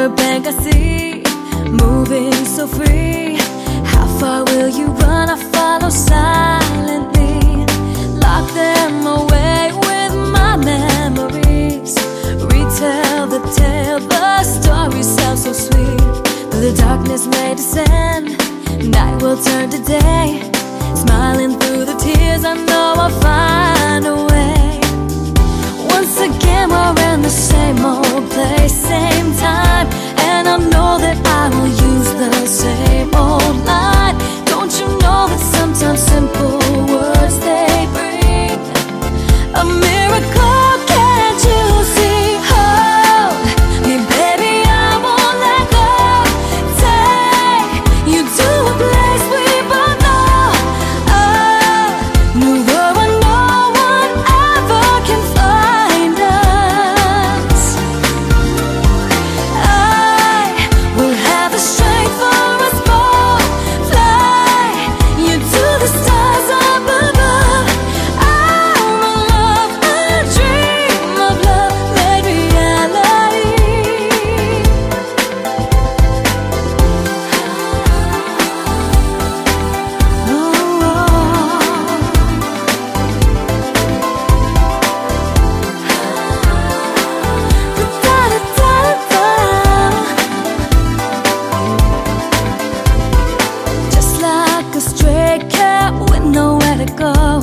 river bank I see Moving so free. How far will you run? I follow silently. Lock them away with my memories. Retell the tale, the story sounds so sweet. Though the darkness may descend Night will turn to day. Stray cat with nowhere to go,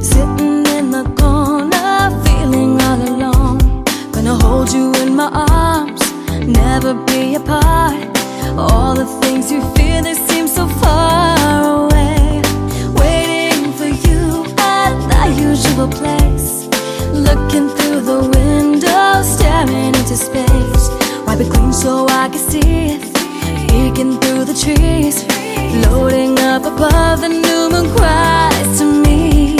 sitting in the corner, feeling all alone. Gonna hold you in my arms, never be apart. All the things you fear, they seem so far away. Waiting for you at the usual place. Looking through the window, staring into space. Wipe it clean so I can see it. Peeking through the trees, floating up above the new moon cries to me.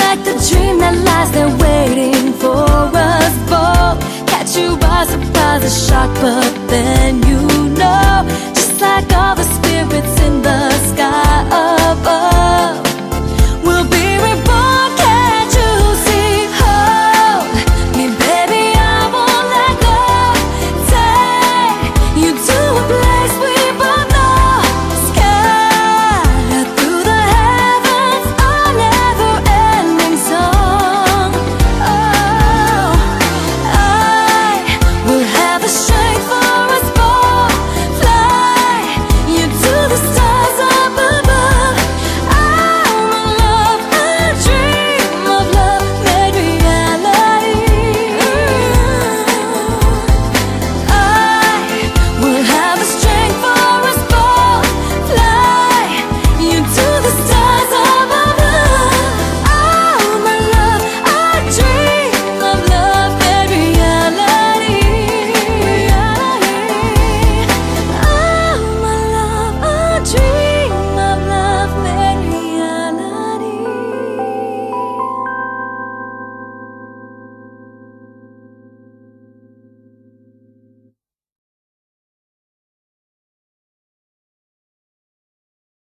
Like the dream that lies there waiting for us both. Catch you by surprise, a shock, but then